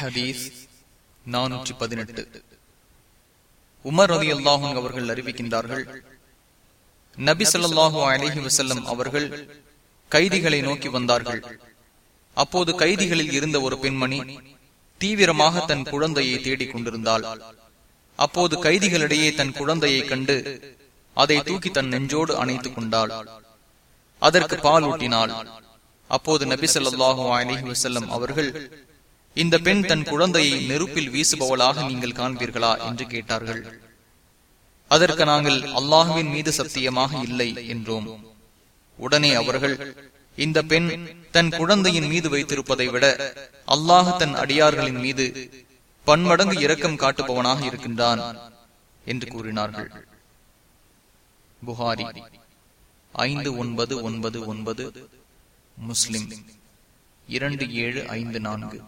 ஹதீஸ் நானூற்றி பதினெட்டு. உமர் ரதி அல்லாஹும் அவர்கள் அறிவிக்கின்றார்கள் நபி ஸல்லல்லாஹு அலஹி வசல்லம் அவர்கள் கைதிகளை நோக்கி வந்தார்கள். அப்போது கைதிகளில் இருந்த ஒரு பெண்மணி தீவிரமாக தன் குழந்தையை தேடிக் கொண்டிருந்தாள். அப்போது கைதிகளிடையே தன் குழந்தையை கண்டு அதை தூக்கி தன் நெஞ்சோடு அணைத்துக் கொண்டாள். அதற்கு பால் ஊட்டினாள். அப்போது நபி ஸல்லல்லாஹு அலைஹி வசல்லம் அவர்கள் இந்த பெண் தன் குழந்தையை நெருப்பில் வீசுபவளாக நீங்கள் காண்பீர்களா என்று கேட்டார்கள். அதற்கு நாங்கள் அல்லாஹுவின் மீது சத்தியமாக இல்லை என்றோம். உடனே அவர்கள் இந்த பெண் தன் குழந்தையின் மீது வைத்திருப்பதை விட அல்லாஹ் தன் அடியார்களின் மீது பன்மடங்கு இரக்கம் காட்டுபவனாக இருக்கின்றான் என்று கூறினார்கள். புகாரி ஐந்து ஒன்பது ஒன்பது ஒன்பது முஸ்லிம் இரண்டு ஏழு ஐந்து நான்கு.